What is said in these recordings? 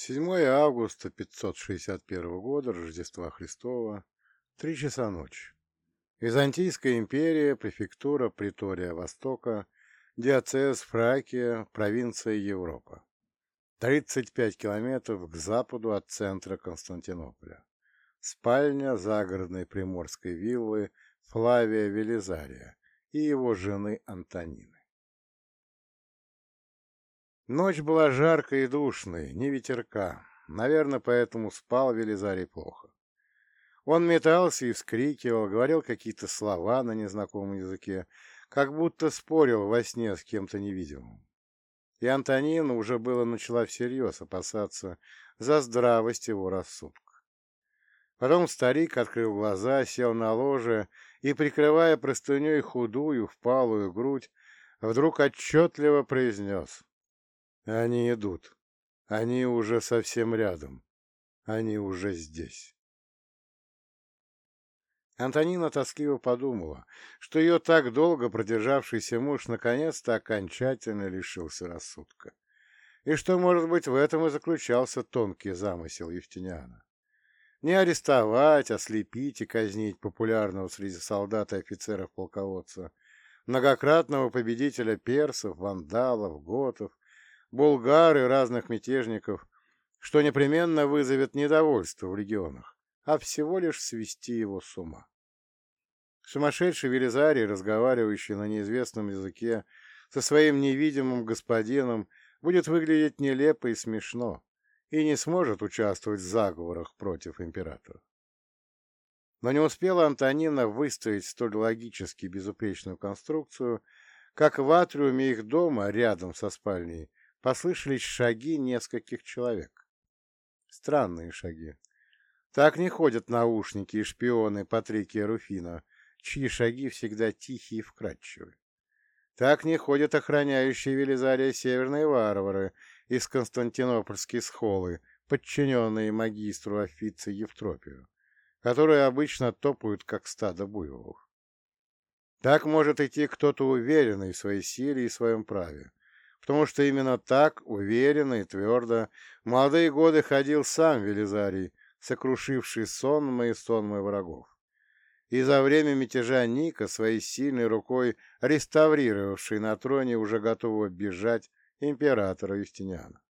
7 августа 561 года Рождества Христова, три часа ночи. Византийская империя, префектура Притория Востока, диацез Фракия, провинция Европа. 35 километров к западу от центра Константинополя. Спальня загородной приморской виллы Флавия Велизария и его жены Антонины. Ночь была жаркой и душной, ни ветерка. Наверное, поэтому спал Велизарий плохо. Он метался и вскрикивал, говорил какие-то слова на незнакомом языке, как будто спорил во сне с кем-то невидимым. И Антонина уже было начала всерьез опасаться за здравость его рассудка. Потом старик открыл глаза, сел на ложе и, прикрывая простыней худую, впалую грудь, вдруг отчетливо произнес они идут. Они уже совсем рядом. Они уже здесь. Антонина тоскливо подумала, что ее так долго продержавшийся муж наконец-то окончательно лишился рассудка. И что, может быть, в этом и заключался тонкий замысел Евтиниана. Не арестовать, ослепить и казнить популярного среди солдат и офицеров полководца, многократного победителя персов, вандалов, готов, булгар и разных мятежников, что непременно вызовет недовольство в регионах, а всего лишь свести его с ума. Сумасшедший Велизарий, разговаривающий на неизвестном языке со своим невидимым господином, будет выглядеть нелепо и смешно и не сможет участвовать в заговорах против императора. Но не успела Антонина выстроить столь логически безупречную конструкцию, как в атриуме их дома, рядом со спальней, послышались шаги нескольких человек. Странные шаги. Так не ходят наушники и шпионы Патрикия Руфина, чьи шаги всегда тихие и вкрадчивые. Так не ходят охраняющие Велизария северные варвары из Константинопольской схолы, подчиненные магистру Офице Евтропию, которые обычно топают, как стадо буйволов. Так может идти кто-то уверенный в своей силе и своем праве, потому что именно так, уверенно и твердо, в молодые годы ходил сам Велизарий, сокрушивший сонмы и сонмы врагов. И за время мятежа Ника своей сильной рукой реставрировавший на троне уже готового бежать императора Юстиниана.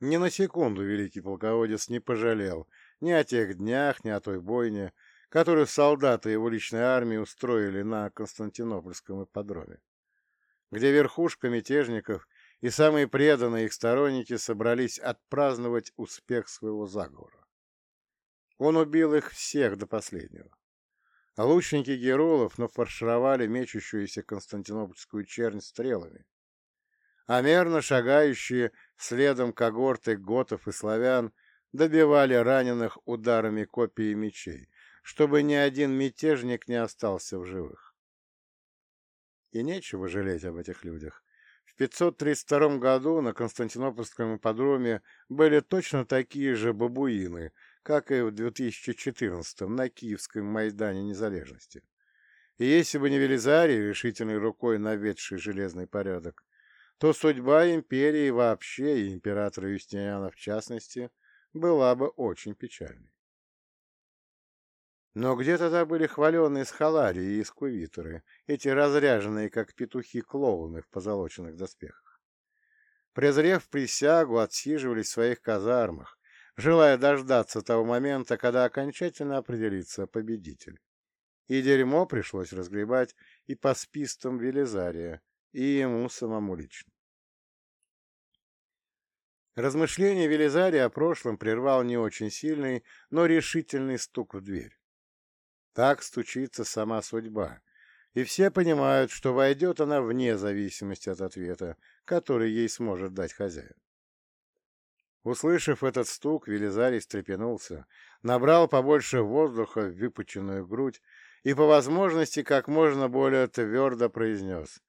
Ни на секунду великий полководец не пожалел ни о тех днях, ни о той бойне, которую солдаты его личной армии устроили на Константинопольском ипподроме где верхушка мятежников и самые преданные их сторонники собрались отпраздновать успех своего заговора. Он убил их всех до последнего. А лучники Герулов нафаршировали мечущуюся константинопольскую чернь стрелами. А мерно шагающие следом когорты готов и славян добивали раненых ударами копий и мечей, чтобы ни один мятежник не остался в живых. И нечего жалеть об этих людях. В 532 году на Константинопольском ипподроме были точно такие же бабуины, как и в 2014 на Киевском Майдане Незалежности. И если бы не Велизарий, решительной рукой наведший железный порядок, то судьба империи вообще, и императора Юстиниана в частности, была бы очень печальной. Но где тогда были хваленные схаларии и скувиторы, эти разряженные, как петухи-клоуны в позолоченных доспехах? Презрев присягу, отсиживались в своих казармах, желая дождаться того момента, когда окончательно определится победитель. И дерьмо пришлось разгребать и по спистам Велизария, и ему самому лично. Размышление Велизария о прошлом прервал не очень сильный, но решительный стук в дверь. Так стучится сама судьба, и все понимают, что войдет она вне зависимости от ответа, который ей сможет дать хозяин. Услышав этот стук, Велизарий встрепенулся, набрал побольше воздуха в выпученную грудь и, по возможности, как можно более твердо произнес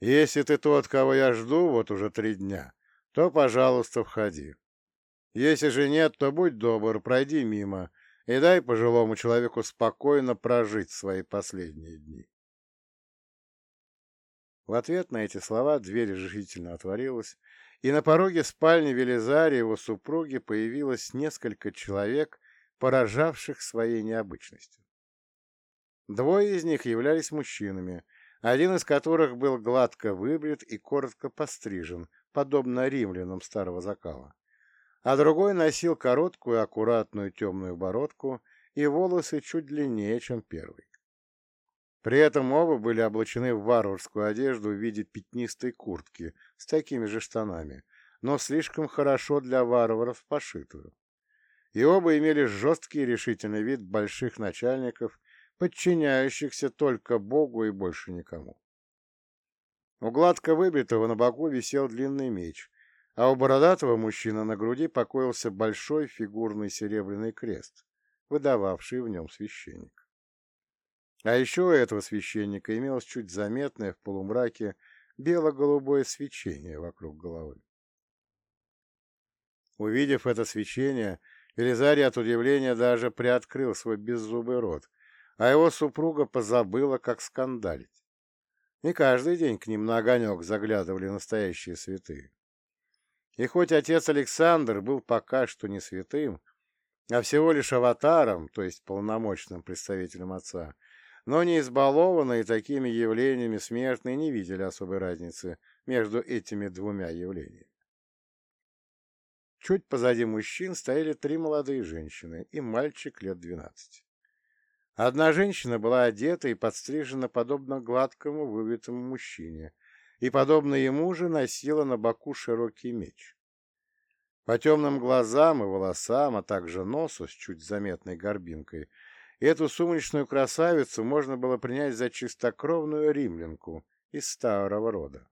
«Если ты тот, кого я жду вот уже три дня, то, пожалуйста, входи. Если же нет, то будь добр, пройди мимо, и дай пожилому человеку спокойно прожить свои последние дни. В ответ на эти слова дверь решительно отворилась, и на пороге спальни Велизария его супруги появилось несколько человек, поражавших своей необычностью. Двое из них являлись мужчинами, один из которых был гладко выбрит и коротко пострижен, подобно римлянам старого закала, а другой носил короткую аккуратную темную бородку и волосы чуть длиннее, чем первый. При этом оба были облачены в варварскую одежду в виде пятнистой куртки с такими же штанами, но слишком хорошо для варваров пошитую. И оба имели жесткий и решительный вид больших начальников, подчиняющихся только Богу и больше никому. У гладко выбитого на боку висел длинный меч, а у бородатого мужчины на груди покоился большой фигурный серебряный крест, выдававший в нем священник. А еще у этого священника имелось чуть заметное в полумраке бело-голубое свечение вокруг головы. Увидев это свечение, Елизарий от удивления даже приоткрыл свой беззубый рот, а его супруга позабыла, как скандалить. Не каждый день к ним на огонек заглядывали настоящие святые. И хоть отец Александр был пока что не святым, а всего лишь аватаром, то есть полномочным представителем отца, но не избалованные такими явлениями смертные не видели особой разницы между этими двумя явлениями. Чуть позади мужчин стояли три молодые женщины и мальчик лет двенадцати. Одна женщина была одета и подстрижена подобно гладкому вывитому мужчине, и, подобно ему же, носила на боку широкий меч. По темным глазам и волосам, а также носу с чуть заметной горбинкой, Эту сумрачную красавицу можно было принять за чистокровную римлянку из старого рода.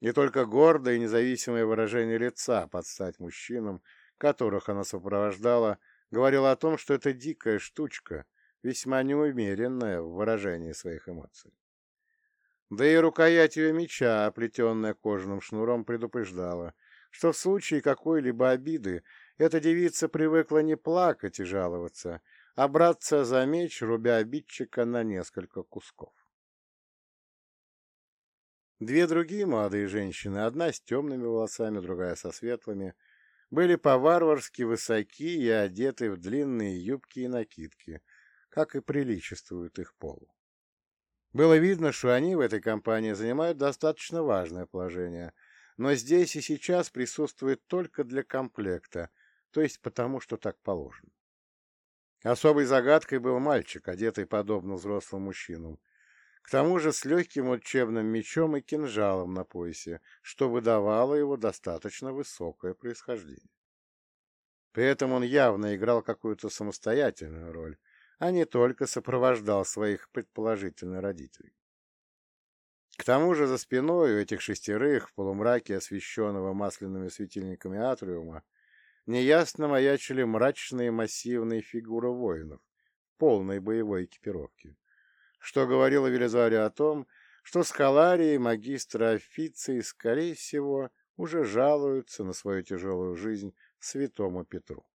И только гордое и независимое выражение лица под стать мужчинам, которых она сопровождала, говорило о том, что это дикая штучка, весьма неумеренная в выражении своих эмоций. Да и рукоять ее меча, оплетенная кожаным шнуром, предупреждала, что в случае какой-либо обиды эта девица привыкла не плакать и жаловаться, а браться за меч, рубя обидчика на несколько кусков. Две другие молодые женщины, одна с темными волосами, другая со светлыми, были по-варварски высоки и одеты в длинные юбки и накидки, как и приличествует их полу. Было видно, что они в этой компании занимают достаточно важное положение, но здесь и сейчас присутствуют только для комплекта, то есть потому, что так положено. Особой загадкой был мальчик, одетый подобно взрослым мужчинам. К тому же с легким учебным мечом и кинжалом на поясе, что выдавало его достаточно высокое происхождение. При этом он явно играл какую-то самостоятельную роль, а не только сопровождал своих предположительных родителей. К тому же за спиной у этих шестерых в полумраке освещенного масляными светильниками атриума неясно маячили мрачные массивные фигуры воинов полной боевой экипировки, что говорило Велизаре о том, что Скаларии и магистры официи, скорее всего, уже жалуются на свою тяжелую жизнь святому Петру.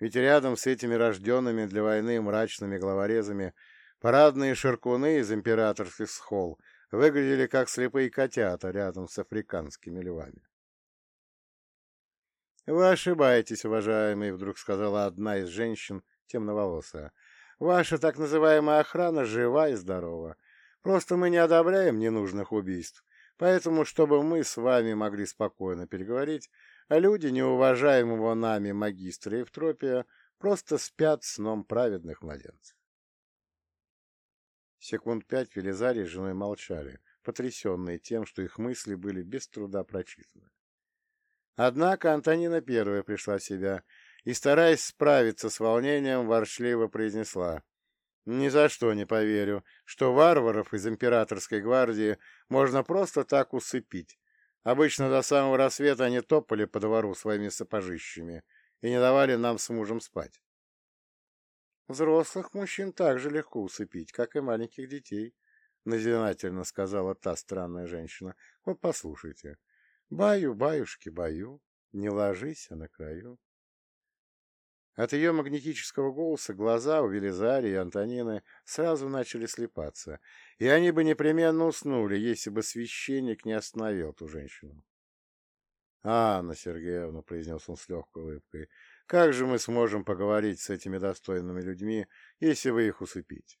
Ведь рядом с этими рожденными для войны мрачными главорезами парадные ширкуны из императорских схол выглядели как слепые котята рядом с африканскими львами. «Вы ошибаетесь, уважаемый», — вдруг сказала одна из женщин, темноволосая. «Ваша так называемая охрана жива и здорова. Просто мы не одобряем ненужных убийств. Поэтому, чтобы мы с вами могли спокойно переговорить, люди неуважаемого нами магистра Евтропия просто спят сном праведных младенцев». Секунд пять Велизарий с женой молчали, потрясенные тем, что их мысли были без труда прочитаны. Однако Антонина первая пришла в себя и, стараясь справиться с волнением, ворчливо произнесла. «Ни за что не поверю, что варваров из императорской гвардии можно просто так усыпить. Обычно до самого рассвета они топали по двору своими сапожищами и не давали нам с мужем спать. Взрослых мужчин так же легко усыпить, как и маленьких детей, — назидательно сказала та странная женщина. — Вот послушайте, Баю, баюшки, баю, не ложись, а на краю. От ее магнетического голоса глаза у Велизарии и Антонины сразу начали слепаться, и они бы непременно уснули, если бы священник не остановил ту женщину. — Анна Сергеевна, — произнес он с легкой улыбкой, — как же мы сможем поговорить с этими достойными людьми, если вы их усыпите?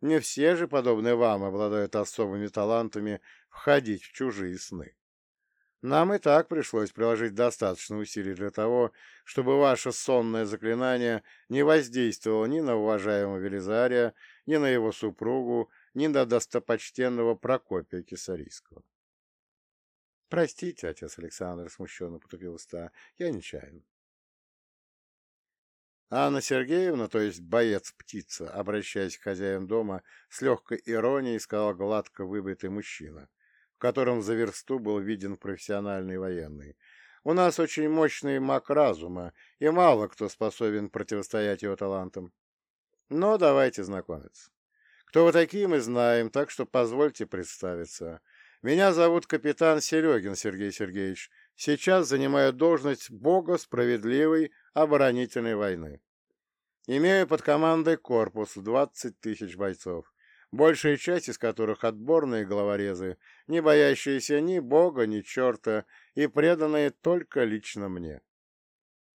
Не все же, подобные вам, обладают особыми талантами входить в чужие сны. Нам и так пришлось приложить достаточно усилий для того, чтобы ваше сонное заклинание не воздействовало ни на уважаемого Велизария, ни на его супругу, ни на достопочтенного Прокопия Кисарийского. — Простите, отец Александр, — смущенно потупил уста, — я нечаянно. Анна Сергеевна, то есть боец-птица, обращаясь к хозяину дома, с легкой иронией сказал гладко выбритый мужчина, в котором за версту был виден профессиональный военный. «У нас очень мощный маг разума, и мало кто способен противостоять его талантам. Но давайте знакомиться. Кто вы такие, мы знаем, так что позвольте представиться. Меня зовут капитан Серегин Сергей Сергеевич. Сейчас занимаю должность бога справедливой оборонительной войны. Имею под командой корпус в 20 тысяч бойцов, большая часть из которых отборные головорезы, не боящиеся ни бога, ни черта и преданные только лично мне.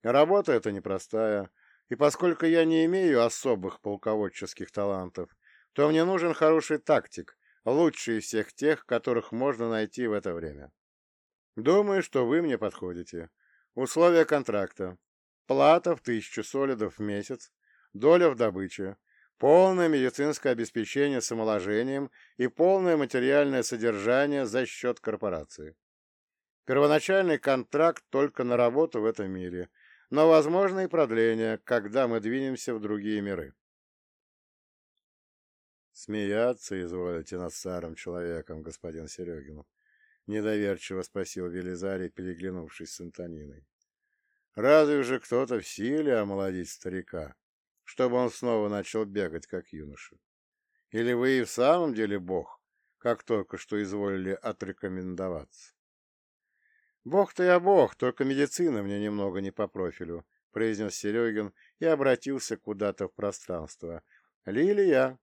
Работа эта непростая, и поскольку я не имею особых полководческих талантов, то мне нужен хороший тактик, лучший из всех тех, которых можно найти в это время. Думаю, что вы мне подходите. Условия контракта. Плата в тысячу солидов в месяц, доля в добыче, полное медицинское обеспечение с омоложением и полное материальное содержание за счет корпорации. Первоначальный контракт только на работу в этом мире, но возможно и продление, когда мы двинемся в другие миры. Смеяться изволите над старым человеком, господин Серегин? Недоверчиво спросил Велизарий, переглянувшись с Антониной. Разве же кто-то в силе омолодить старика, чтобы он снова начал бегать, как юноша? Или вы и в самом деле бог, как только что изволили отрекомендоваться? Бог-то я бог, только медицина мне немного не по профилю, произнес Серегин и обратился куда-то в пространство. Лилия!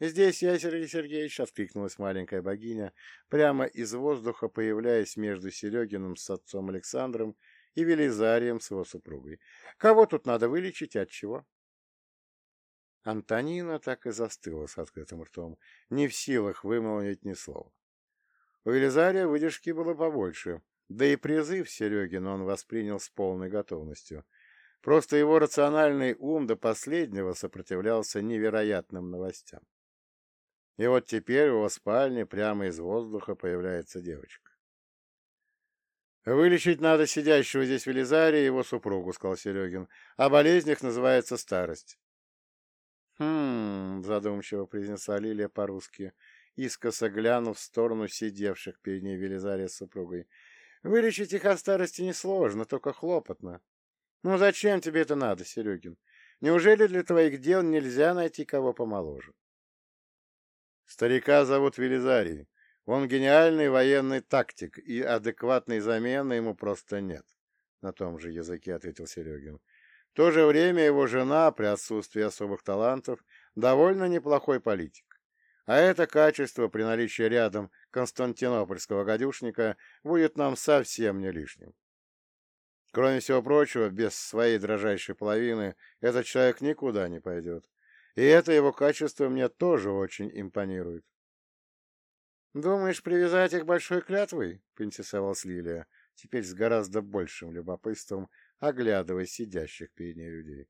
«Здесь я, Сергей Сергеевич!» — откликнулась маленькая богиня, прямо из воздуха появляясь между Серегиным с отцом Александром и Велизарием с его супругой. Кого тут надо вылечить от чего? Антонина так и застыла с открытым ртом, не в силах вымолвить ни слова. У Велизария выдержки было побольше, да и призыв Серегин он воспринял с полной готовностью. Просто его рациональный ум до последнего сопротивлялся невероятным новостям. И вот теперь в его спальне прямо из воздуха появляется девочка. «Вылечить надо сидящего здесь Велизария и его супругу», — сказал Серегин. «А болезнь их называется старость». «Хм...» — задумчиво произнесла Лилия по-русски, искоса глянув в сторону сидевших перед ней Велизария с супругой. «Вылечить их от старости несложно, только хлопотно. Ну зачем тебе это надо, Серегин? Неужели для твоих дел нельзя найти кого помоложе?» «Старика зовут Велизарий. Он гениальный военный тактик, и адекватной замены ему просто нет, — на том же языке ответил Серегин. В то же время его жена, при отсутствии особых талантов, довольно неплохой политик. А это качество при наличии рядом константинопольского гадюшника будет нам совсем не лишним. Кроме всего прочего, без своей дрожащей половины этот человек никуда не пойдет. И это его качество мне тоже очень импонирует. «Думаешь, привязать их большой клятвой?» — поинтересовалась Лилия, теперь с гораздо большим любопытством, оглядывая сидящих перед ней людей.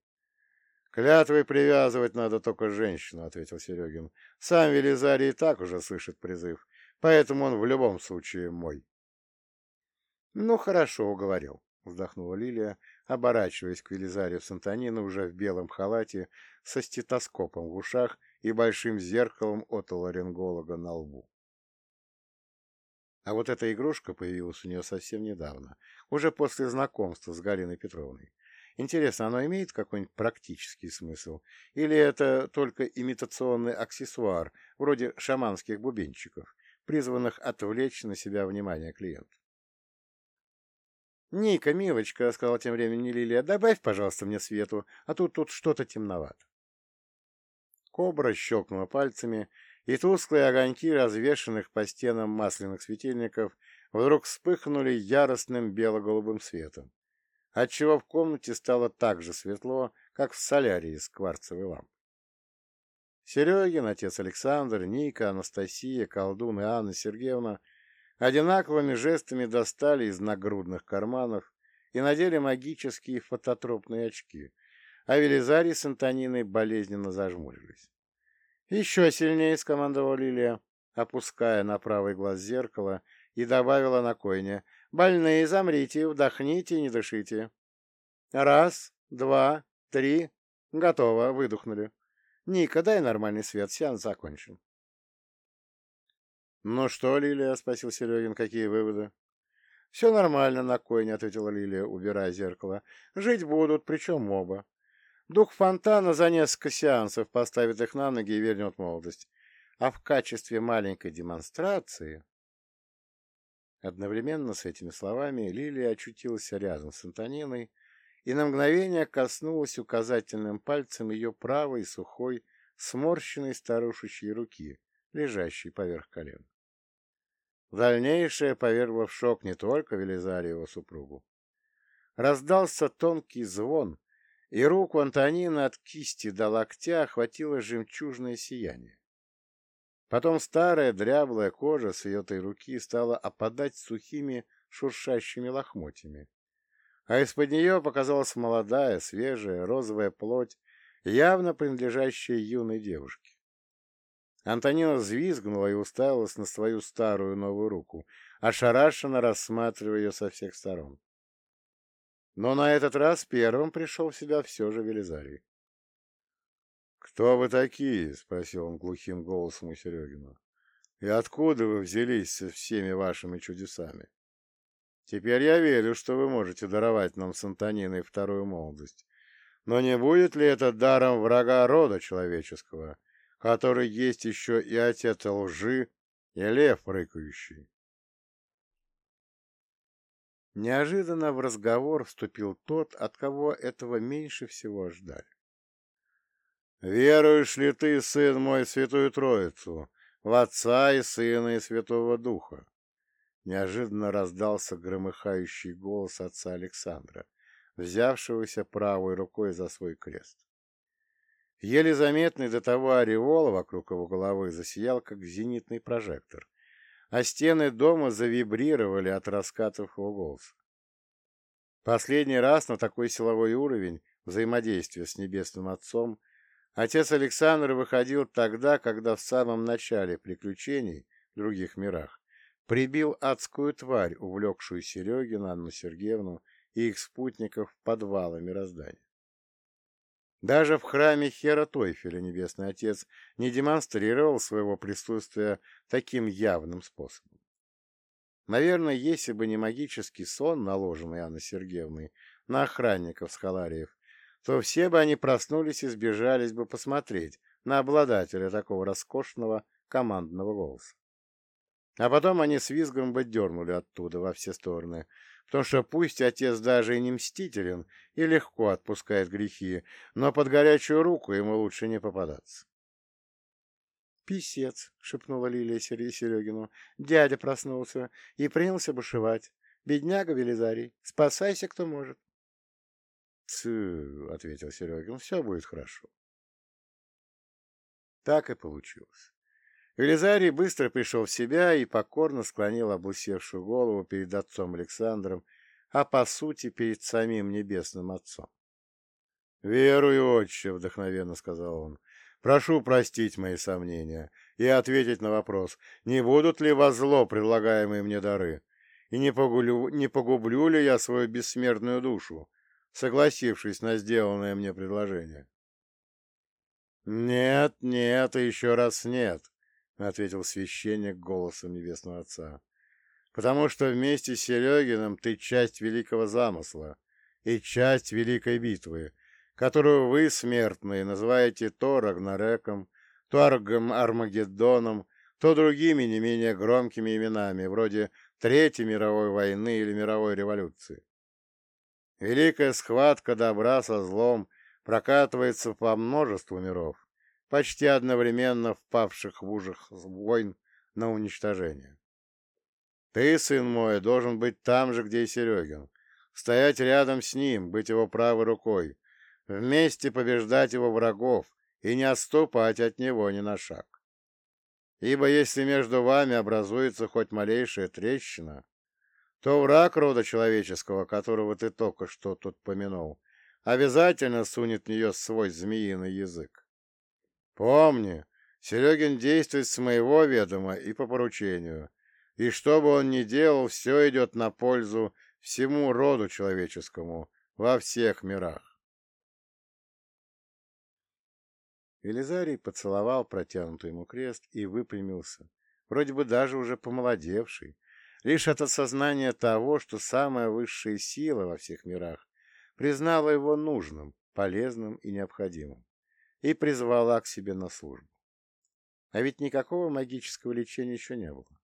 «Клятвой привязывать надо только женщину», — ответил Серегин. «Сам Велизарий и так уже слышит призыв, поэтому он в любом случае мой». «Ну, хорошо, уговорил», — вздохнула Лилия, оборачиваясь к Велизарию Сантонину уже в белом халате со стетоскопом в ушах и большим зеркалом от ларинголога на лбу. А вот эта игрушка появилась у нее совсем недавно, уже после знакомства с Галиной Петровной. Интересно, оно имеет какой-нибудь практический смысл? Или это только имитационный аксессуар, вроде шаманских бубенчиков, призванных отвлечь на себя внимание клиента? «Ника, милочка», — сказала тем временем Лилия, — «добавь, пожалуйста, мне свету, а тут тут что-то темновато». Кобра щелкнула пальцами, и тусклые огоньки развешанных по стенам масляных светильников вдруг вспыхнули яростным бело-голубым светом, отчего в комнате стало так же светло, как в солярии с кварцевой лампой. Серегин, отец Александр, Ника, Анастасия, колдун и Анна Сергеевна одинаковыми жестами достали из нагрудных карманов и надели магические фототропные очки, а Велизарий с Антониной болезненно зажмурились. «Еще сильнее!» — скомандовала Лилия, опуская на правый глаз зеркало, и добавила на койне. «Больные, замрите, вдохните не дышите». «Раз, два, три. Готово!» — выдохнули. Ника, дай нормальный свет, сеанс закончен. «Ну что, Лилия?» — спросил Серегин. «Какие выводы?» «Все нормально, на койне», — ответила Лилия, убирая зеркало. «Жить будут, причем оба. Дух фонтана за несколько сеансов поставит их на ноги и вернет молодость. А в качестве маленькой демонстрации...» Одновременно с этими словами Лилия очутилась рядом с Антониной и на мгновение коснулась указательным пальцем ее правой сухой, сморщенной старушечьей руки, лежащей поверх колен. Дальнейшее повергло в шок не только Велизарию его супругу. Раздался тонкий звон, и руку Антонины от кисти до локтя охватило жемчужное сияние. Потом старая дряблая кожа с ее той руки стала опадать сухими шуршащими лохмотьями а из-под нее показалась молодая, свежая, розовая плоть, явно принадлежащая юной девушке. Антонина взвизгнула и уставилась на свою старую новую руку, ошарашенно рассматривая ее со всех сторон. Но на этот раз первым пришел в себя все же Велизарий. — Кто вы такие? — спросил он глухим голосом у Серегина. — И откуда вы взялись со всеми вашими чудесами? Теперь я верю, что вы можете даровать нам с Антониной вторую молодость. Но не будет ли это даром врага рода человеческого, который есть еще и отец лжи, и лев рыкающий? Неожиданно в разговор вступил тот, от кого этого меньше всего ждали. «Веруешь ли ты, сын мой, святую Троицу, в Отца и Сына и Святого Духа?» неожиданно раздался громыхающий голос отца Александра, взявшегося правой рукой за свой крест. Еле заметный до того ореол вокруг его головы засиял, как зенитный прожектор, а стены дома завибрировали от раскатов его голоса. Последний раз на такой силовой уровень взаимодействия с Небесным Отцом отец Александр выходил тогда, когда в самом начале приключений в других мирах прибил адскую тварь, увлекшую Серегина, Анну Сергеевну и их спутников в подвалы мироздания. Даже в храме Хера Тойфеля Небесный Отец не демонстрировал своего присутствия таким явным способом. Наверное, если бы не магический сон, наложенный Анной Сергеевной на охранников Схалариев, то все бы они проснулись и сбежались бы посмотреть на обладателя такого роскошного командного голоса. А потом они с визгом бы дернули оттуда во все стороны, потому что пусть отец даже и не мстителен и легко отпускает грехи, но под горячую руку ему лучше не попадаться. «Писец!» — шепнула Лилия Серегину. «Дядя проснулся и принялся бушевать. Бедняга Велизарий, спасайся, кто может». «Цы!» — ответил Серегин. «Все будет хорошо». Так и получилось. Велизарий быстро пришел в себя и покорно склонил облысевшую голову перед отцом Александром, а по сути перед самим небесным отцом. «Верую, отче», — вдохновенно сказал он, — «прошу простить мои сомнения и ответить на вопрос, не будут ли во зло предлагаемые мне дары, и не, погулю, не погублю ли я свою бессмертную душу, согласившись на сделанное мне предложение?» «Нет, нет и еще раз нет», — ответил священник голосом Небесного Отца. «Потому что вместе с Серегиным ты часть великого замысла и часть великой битвы, которую вы, смертные, называете то Рагнареком, то Аргом Армагеддоном, то другими не менее громкими именами, вроде Третьей мировой войны или мировой революции. Великая схватка добра со злом прокатывается по множеству миров, почти одновременно впавших в ужах войн на уничтожение. Ты, сын мой, должен быть там же, где и Серегин. Стоять рядом с ним, быть его правой рукой. Вместе побеждать его врагов и не отступать от него ни на шаг. Ибо если между вами образуется хоть малейшая трещина, то враг рода человеческого, которого ты только что тут помянул, обязательно сунет в нее свой змеиный язык. Помни, Серегин действует с моего ведома и по поручению, и что бы он ни делал, все идет на пользу всему роду человеческому во всех мирах. Велизарий поцеловал протянутый ему крест и выпрямился, вроде бы даже уже помолодевший, лишь от осознания того, что самая высшая сила во всех мирах признала его нужным, полезным и необходимым, и призвала к себе на службу. А ведь никакого магического лечения еще не было.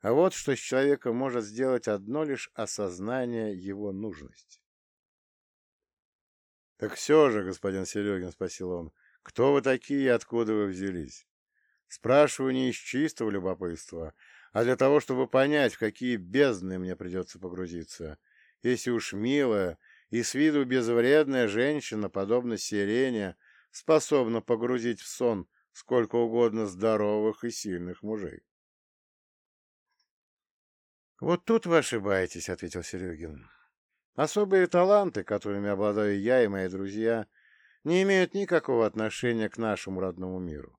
А вот что с человеком может сделать одно лишь осознание его нужности. — Так все же, господин Серегин, — спросил он, — кто вы такие и откуда вы взялись? Спрашиваю не из чистого любопытства, а для того, чтобы понять, в какие бездны мне придется погрузиться, если уж милая и с виду безвредная женщина, подобно сирене, способна погрузить в сон сколько угодно здоровых и сильных мужей. «Вот тут вы ошибаетесь», — ответил Серегин. «Особые таланты, которыми обладаю я и мои друзья, не имеют никакого отношения к нашему родному миру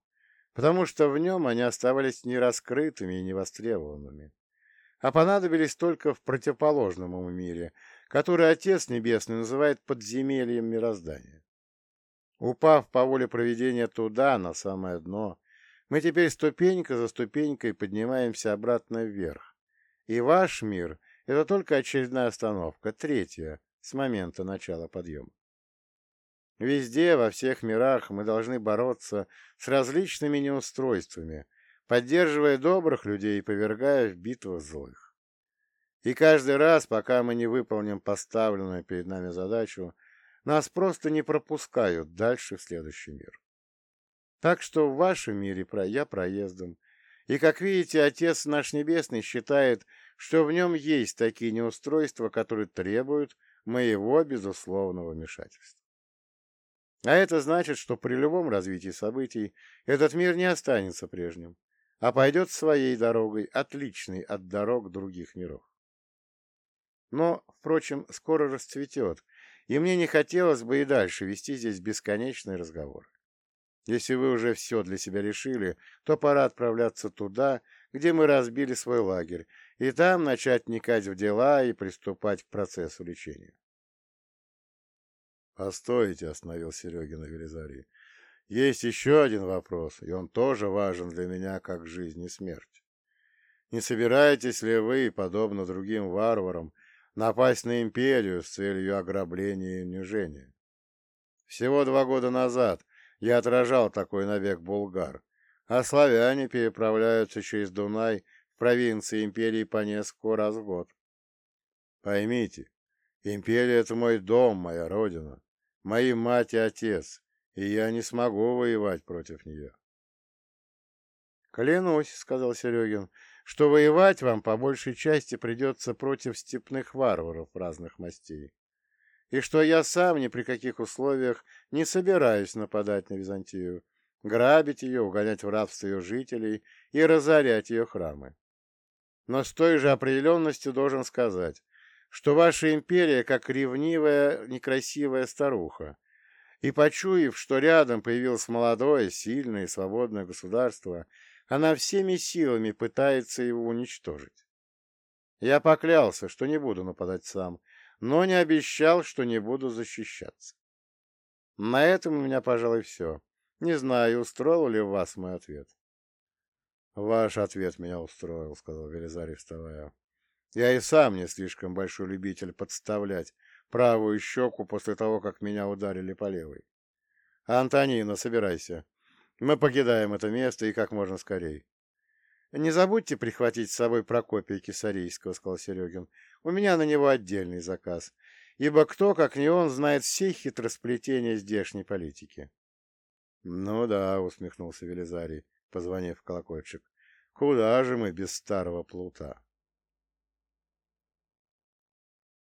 потому что в нем они оставались нераскрытыми и невостребованными, а понадобились только в противоположном ему мире, который Отец Небесный называет подземельем мироздания. Упав по воле проведения туда, на самое дно, мы теперь ступенька за ступенькой поднимаемся обратно вверх. И ваш мир — это только очередная остановка, третья, с момента начала подъема. Везде, во всех мирах мы должны бороться с различными неустройствами, поддерживая добрых людей и повергая в битвах злых. И каждый раз, пока мы не выполним поставленную перед нами задачу, нас просто не пропускают дальше в следующий мир. Так что в вашем мире я проездом, и, как видите, Отец наш Небесный считает, что в нем есть такие неустройства, которые требуют моего безусловного вмешательства. А это значит, что при любом развитии событий этот мир не останется прежним, а пойдет своей дорогой, отличной от дорог других миров. Но, впрочем, скоро расцветет, и мне не хотелось бы и дальше вести здесь бесконечный разговор. Если вы уже все для себя решили, то пора отправляться туда, где мы разбили свой лагерь, и там начать вникать в дела и приступать к процессу лечения. «Постойте», — остановил Серегина Велизарий. «Есть еще один вопрос, и он тоже важен для меня, как жизнь и смерть. Не собираетесь ли вы, подобно другим варварам, напасть на империю с целью ограбления и унижения? Всего два года назад я отражал такой набег булгар, а славяне переправляются через Дунай в провинции империи по несколько раз в год. Поймите, империя — это мой дом, моя родина мои мать и отец, и я не смогу воевать против нее. «Клянусь», — сказал Серегин, — «что воевать вам по большей части придется против степных варваров разных мастей, и что я сам ни при каких условиях не собираюсь нападать на Византию, грабить ее, угонять в рабство ее жителей и разорять ее храмы. Но с той же определенностью должен сказать, что ваша империя как ревнивая, некрасивая старуха, и, почуяв, что рядом появилось молодое, сильное и свободное государство, она всеми силами пытается его уничтожить. Я поклялся, что не буду нападать сам, но не обещал, что не буду защищаться. На этом у меня, пожалуй, все. Не знаю, устроил ли вас мой ответ. — Ваш ответ меня устроил, — сказал Велизарий, вставая. Я и сам не слишком большой любитель подставлять правую щеку после того, как меня ударили по левой. Антонина, собирайся. Мы покидаем это место и как можно скорее. Не забудьте прихватить с собой Прокопия Кисарийского, сказал Серегин. У меня на него отдельный заказ, ибо кто, как не он, знает все хитросплетения здешней политики. Ну да, усмехнулся Велизарий, позвонив в колокольчик. Куда же мы без старого плута?